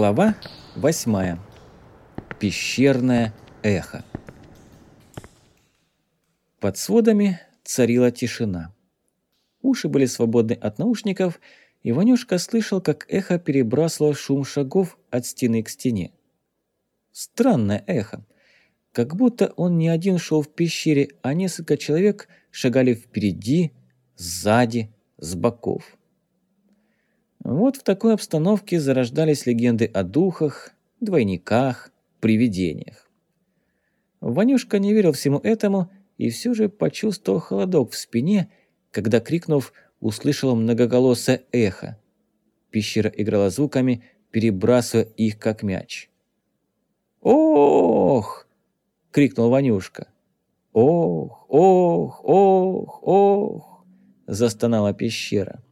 Глава 8. Пещерное эхо. Под сводами царила тишина. Уши были свободны от наушников, и Ванюшка слышал, как эхо перебрасывало шум шагов от стены к стене. Странное эхо. Как будто он не один шел в пещере, а несколько человек шагали впереди, сзади, с боков. Вот в такой обстановке зарождались легенды о духах, двойниках, привидениях. Ванюшка не верил всему этому и все же почувствовал холодок в спине, когда, крикнув, услышал многоголосое эхо. Пещера играла звуками, перебрасывая их как мяч. «Ох!» — крикнул Ванюшка. «Ох, ох, ох, ох!» — застонала пещера.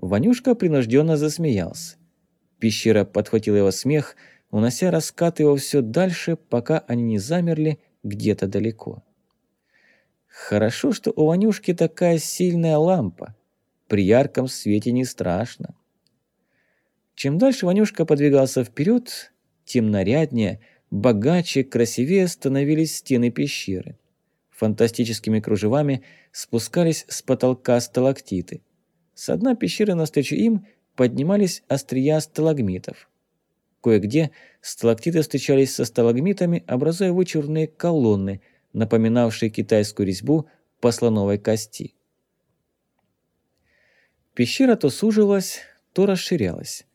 Ванюшка принужденно засмеялся. Пещера подхватила его смех, унося раскаты его все дальше, пока они не замерли где-то далеко. Хорошо, что у Ванюшки такая сильная лампа. При ярком свете не страшно. Чем дальше Ванюшка подвигался вперед, тем наряднее, богаче, красивее становились стены пещеры. Фантастическими кружевами спускались с потолка сталактиты – с дна пещеры навстречу им поднимались острия сталагмитов. Кое-где сталактиты встречались со сталагмитами, образуя вычурные колонны, напоминавшие китайскую резьбу по слоновой кости. Пещера то суживалась, то расширялась.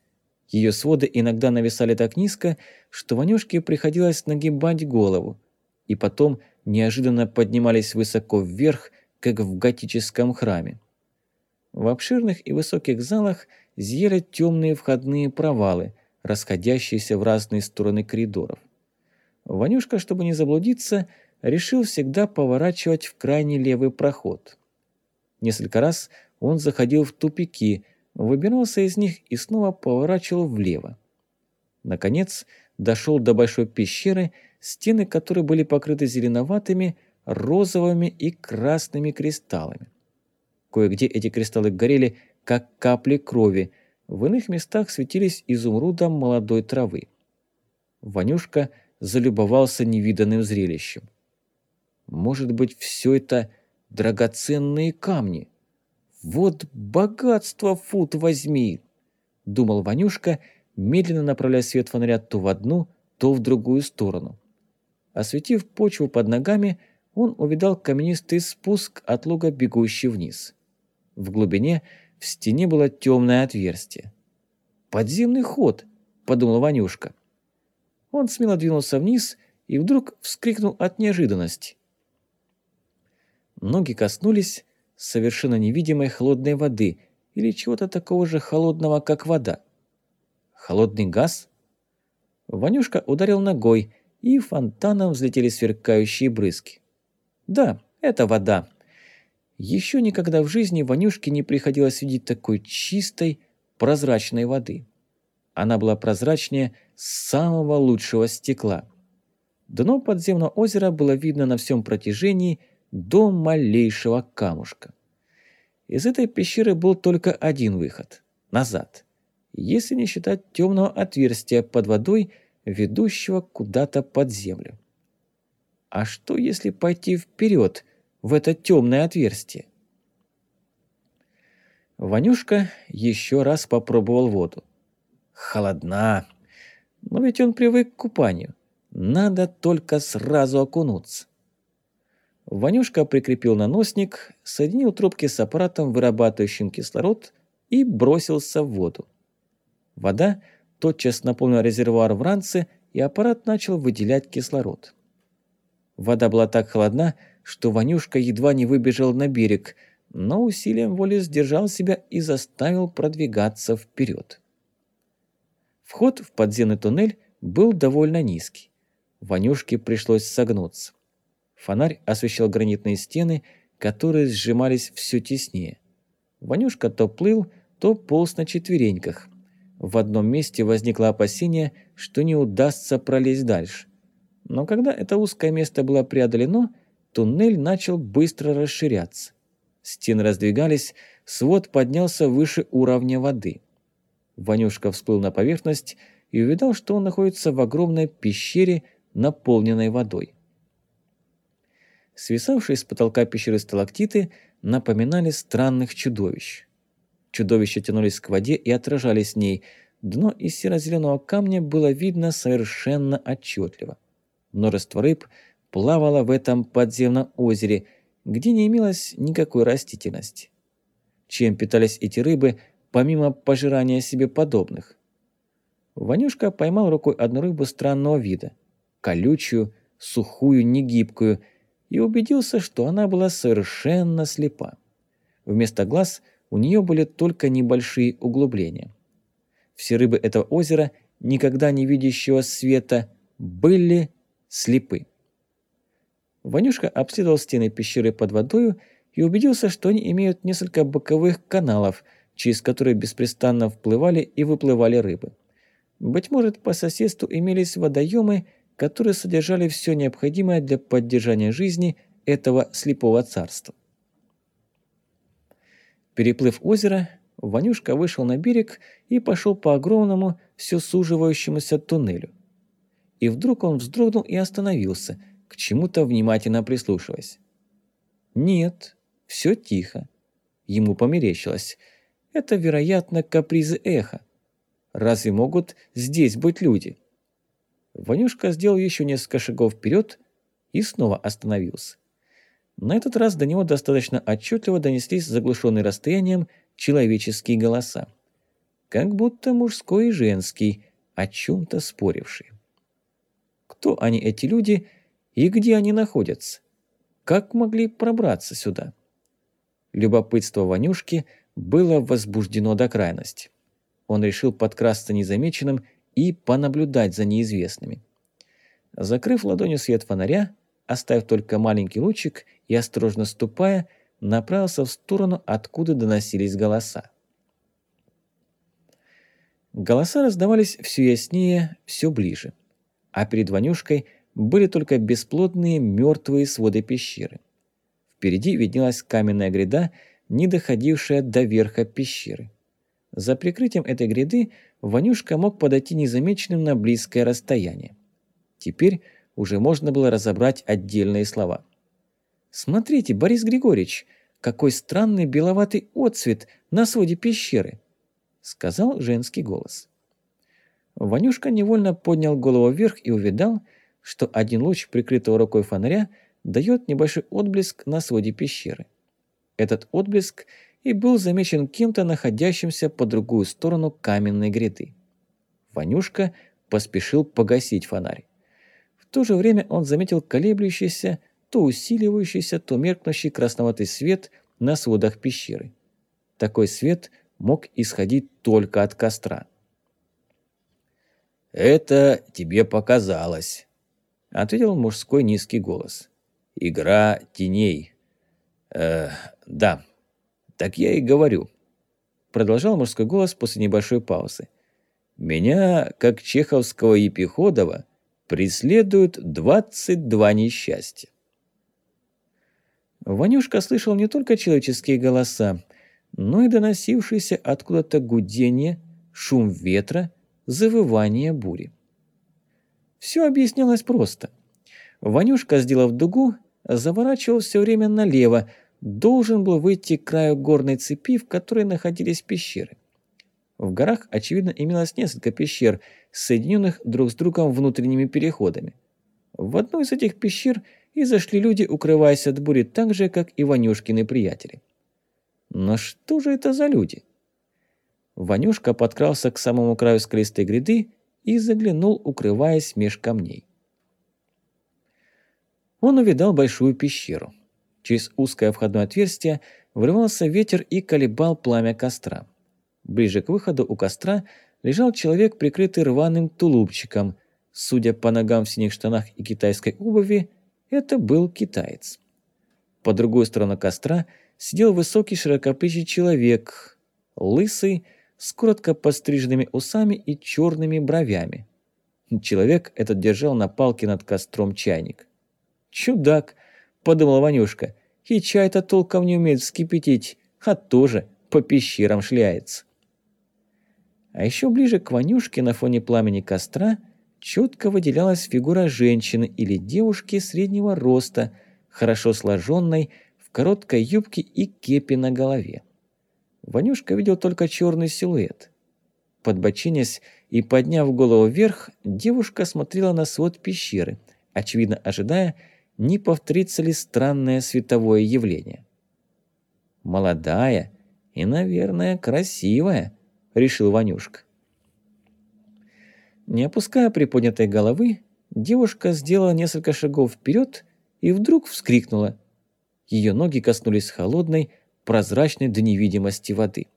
Ее своды иногда нависали так низко, что Ванюшке приходилось нагибать голову, и потом неожиданно поднимались высоко вверх, как в готическом храме. В обширных и высоких залах зияли темные входные провалы, расходящиеся в разные стороны коридоров. Ванюшка, чтобы не заблудиться, решил всегда поворачивать в крайний левый проход. Несколько раз он заходил в тупики, выбирался из них и снова поворачивал влево. Наконец, дошел до большой пещеры, стены которой были покрыты зеленоватыми, розовыми и красными кристаллами. Кое-где эти кристаллы горели, как капли крови, в иных местах светились изумрудом молодой травы. Ванюшка залюбовался невиданным зрелищем. Может быть, все это драгоценные камни? Вот богатство, фут возьми! Думал Ванюшка, медленно направляя свет фонаря то в одну, то в другую сторону. Осветив почву под ногами, он увидал каменистый спуск от луга, бегущий вниз. В глубине в стене было темное отверстие. «Подземный ход!» – подумал Ванюшка. Он смело двинулся вниз и вдруг вскрикнул от неожиданности. Ноги коснулись совершенно невидимой холодной воды или чего-то такого же холодного, как вода. Холодный газ? Ванюшка ударил ногой, и фонтаном взлетели сверкающие брызги. Да, это вода. Еще никогда в жизни Ванюшке не приходилось видеть такой чистой, прозрачной воды. Она была прозрачнее самого лучшего стекла. Дно подземного озера было видно на всем протяжении до малейшего камушка. Из этой пещеры был только один выход – назад, если не считать темного отверстия под водой, ведущего куда-то под землю. А что, если пойти вперед – в это темное отверстие. Ванюшка еще раз попробовал воду. Холодна. Но ведь он привык к купанию. Надо только сразу окунуться. Ванюшка прикрепил наносник, соединил трубки с аппаратом, вырабатывающим кислород, и бросился в воду. Вода тотчас наполнила резервуар в ранце, и аппарат начал выделять кислород. Вода была так холодна, что Ванюшка едва не выбежал на берег, но усилием воли сдержал себя и заставил продвигаться вперед. Вход в подземный туннель был довольно низкий. Ванюшке пришлось согнуться. Фонарь освещал гранитные стены, которые сжимались все теснее. Ванюшка то плыл, то полз на четвереньках. В одном месте возникло опасение, что не удастся пролезть дальше. Но когда это узкое место было преодолено, Туннель начал быстро расширяться. Стены раздвигались, свод поднялся выше уровня воды. Ванюшка всплыл на поверхность и увидал, что он находится в огромной пещере, наполненной водой. Свисавшие с потолка пещеры сталактиты напоминали странных чудовищ. Чудовища тянулись к воде и отражались в ней. Дно из серо-зеленого камня было видно совершенно отчетливо. Множество рыб плавало в этом подземном озере, где не имелось никакой растительности. Чем питались эти рыбы, помимо пожирания себе подобных? Ванюшка поймал рукой одну рыбу странного вида, колючую, сухую, негибкую, и убедился, что она была совершенно слепа. Вместо глаз у нее были только небольшие углубления. Все рыбы этого озера, никогда не видящего света, были слепы. Ванюшка обследовал стены пещеры под водою и убедился, что они имеют несколько боковых каналов, через которые беспрестанно вплывали и выплывали рыбы. Быть может, по соседству имелись водоемы, которые содержали все необходимое для поддержания жизни этого слепого царства. Переплыв озеро, Ванюшка вышел на берег и пошел по огромному, все суживающемуся туннелю. И вдруг он вздрогнул и остановился, к чему-то внимательно прислушиваясь. Нет, все тихо. Ему померещилось. Это, вероятно, капризы эха. Разве могут здесь быть люди? Ванюшка сделал еще несколько шагов вперед и снова остановился. На этот раз до него достаточно отчетливо донеслись заглушенные расстоянием человеческие голоса. Как будто мужской и женский, о чем-то спорившие. Кто они, эти люди, и где они находятся? Как могли пробраться сюда? Любопытство Ванюшки было возбуждено до крайности. Он решил подкрасться незамеченным и понаблюдать за неизвестными. Закрыв ладонью свет фонаря, оставив только маленький лучик и осторожно ступая, направился в сторону, откуда доносились голоса. Голоса раздавались все яснее, все ближе. А перед Ванюшкой были только бесплодные мертвые своды пещеры. Впереди виднелась каменная гряда, не доходившая до верха пещеры. За прикрытием этой гряды Ванюшка мог подойти незамеченным на близкое расстояние. Теперь уже можно было разобрать отдельные слова. «Смотрите, Борис Григорьевич, какой странный беловатый отцвет на своде пещеры!» — сказал женский голос. Ванюшка невольно поднял голову вверх и увидал, что один луч, прикрытого рукой фонаря, дает небольшой отблеск на своде пещеры. Этот отблеск и был замечен кем-то, находящимся по другую сторону каменной гряды. Ванюшка поспешил погасить фонарь. В то же время он заметил колеблющийся, то усиливающийся, то меркнущий красноватый свет на сводах пещеры. Такой свет мог исходить только от костра. «Это тебе показалось», — ответил мужской низкий голос. «Игра теней». «Э, да, так я и говорю», — продолжал мужской голос после небольшой паузы. «Меня, как чеховского Епиходова, — преследуют 22 несчастья. Ванюшка слышал не только человеческие голоса, но и доносившиеся откуда-то гудение, шум ветра, завывание бури. Все объяснялось просто. Ванюшка, сделав дугу, заворачивал все время налево, должен был выйти к краю горной цепи, в которой находились пещеры. В горах, очевидно, имелось несколько пещер, соединенных друг с другом внутренними переходами. В одну из этих пещер и зашли люди, укрываясь от бури так же, как и Ванюшкины приятели. Но что же это за люди? Ванюшка подкрался к самому краю скалистой гряды и заглянул, укрываясь меж камней. Он увидал большую пещеру. Через узкое входное отверстие врывался ветер и колебал пламя костра. Ближе к выходу у костра лежал человек, прикрытый рваным тулупчиком. Судя по ногам в синих штанах и китайской обуви, это был китаец. По другой сторону костра сидел высокий широкоплечий человек, лысый, с коротко постриженными усами и черными бровями. Человек этот держал на палке над костром чайник. «Чудак!» – подумал Ванюшка. «И чай-то толком не умеет вскипятить, а тоже по пещерам шляется». А еще ближе к Ванюшке на фоне пламени костра четко выделялась фигура женщины или девушки среднего роста, хорошо сложенной, в короткой юбке и кепи на голове. Ванюшка видел только черный силуэт. Подбочинясь и подняв голову вверх, девушка смотрела на свод пещеры, очевидно ожидая, не повторится ли странное световое явление. «Молодая и, наверное, красивая», — решил Ванюшка. Не опуская приподнятой головы, девушка сделала несколько шагов вперед и вдруг вскрикнула. Ее ноги коснулись холодной, прозрачной до невидимости воды.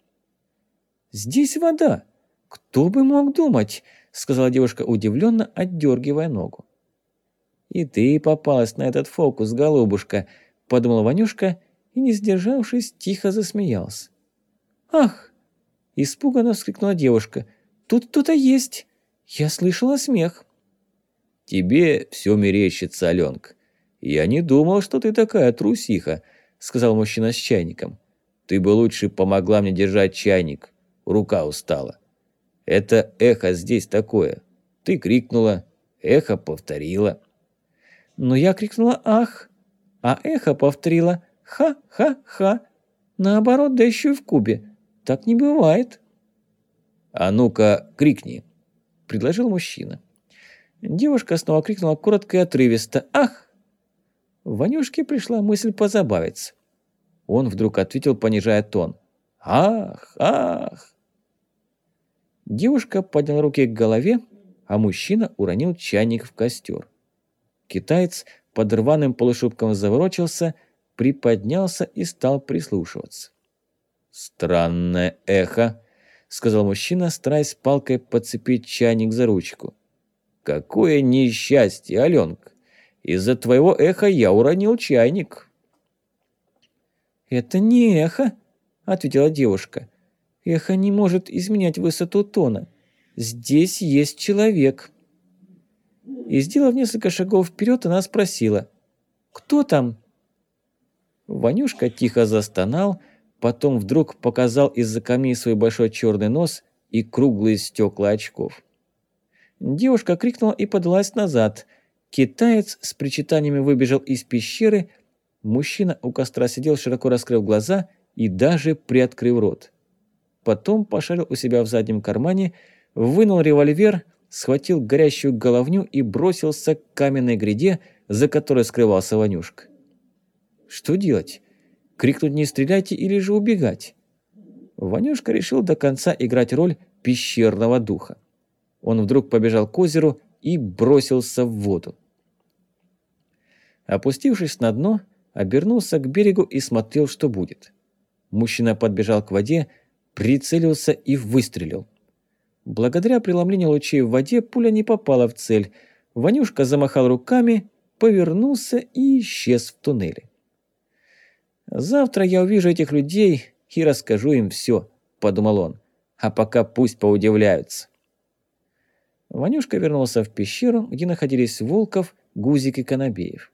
«Здесь вода! Кто бы мог думать?» — сказала девушка удивленно, отдергивая ногу. «И ты попалась на этот фокус, голубушка», — подумала Ванюшка и, не сдержавшись, тихо засмеялся. «Ах!» — испуганно вскрикнула девушка. «Тут кто-то есть! Я слышала смех!» «Тебе все мерещится, Аленка. Я не думал, что ты такая трусиха», — сказал мужчина с чайником. «Ты бы лучше помогла мне держать чайник. Рука устала. Это эхо здесь такое. Ты крикнула, эхо повторило». Но я крикнула «Ах!», а эхо повторило «Ха-ха-ха!» Наоборот, да еще и в кубе. Так не бывает. «А ну-ка, крикни!» – предложил мужчина. Девушка снова крикнула коротко и отрывисто «Ах!». Ванюшке пришла мысль позабавиться. Он вдруг ответил, понижая тон. «Ах! Ах!». Девушка подняла руки к голове, а мужчина уронил чайник в костер. Китаец под рваным полушубком заворочился, приподнялся и стал прислушиваться. «Странное эхо», — сказал мужчина, стараясь палкой подцепить чайник за ручку. «Какое несчастье, Аленка! Из-за твоего эха я уронил чайник». «Это не эхо», — ответила девушка. «Эхо не может изменять высоту тона. Здесь есть человек» и, сделав несколько шагов вперед, она спросила «Кто там?». Ванюшка тихо застонал, потом вдруг показал из-за камней свой большой черный нос и круглые стекла очков. Девушка крикнула и подалась назад. Китаец с причитаниями выбежал из пещеры. Мужчина у костра сидел, широко раскрыв глаза и даже приоткрыв рот. Потом пошарил у себя в заднем кармане, вынул револьвер – схватил горящую головню и бросился к каменной гряде, за которой скрывался Ванюшка. Что делать? Крикнуть «не стреляйте» или же убегать? Ванюшка решил до конца играть роль пещерного духа. Он вдруг побежал к озеру и бросился в воду. Опустившись на дно, обернулся к берегу и смотрел, что будет. Мужчина подбежал к воде, прицелился и выстрелил. Благодаря преломлению лучей в воде пуля не попала в цель. Ванюшка замахал руками, повернулся и исчез в туннеле. «Завтра я увижу этих людей и расскажу им все», – подумал он. «А пока пусть поудивляются». Ванюшка вернулся в пещеру, где находились Волков, Гузик и Конобеев.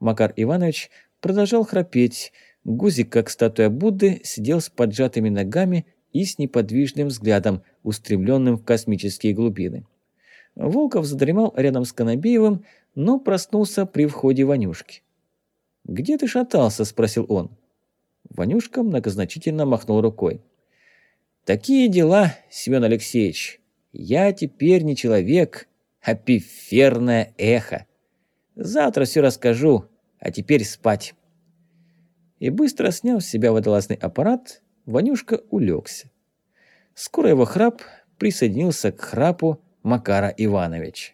Макар Иванович продолжал храпеть. Гузик, как статуя Будды, сидел с поджатыми ногами и с неподвижным взглядом, устремленным в космические глубины. Волков задремал рядом с Конобеевым, но проснулся при входе Ванюшки. «Где ты шатался?» – спросил он. Ванюшка многозначительно махнул рукой. «Такие дела, Семен Алексеевич. Я теперь не человек, а пиферное эхо. Завтра все расскажу, а теперь спать». И быстро сняв с себя водолазный аппарат, Ванюшка улегся. Скоро его храп присоединился к храпу Макара Ивановича.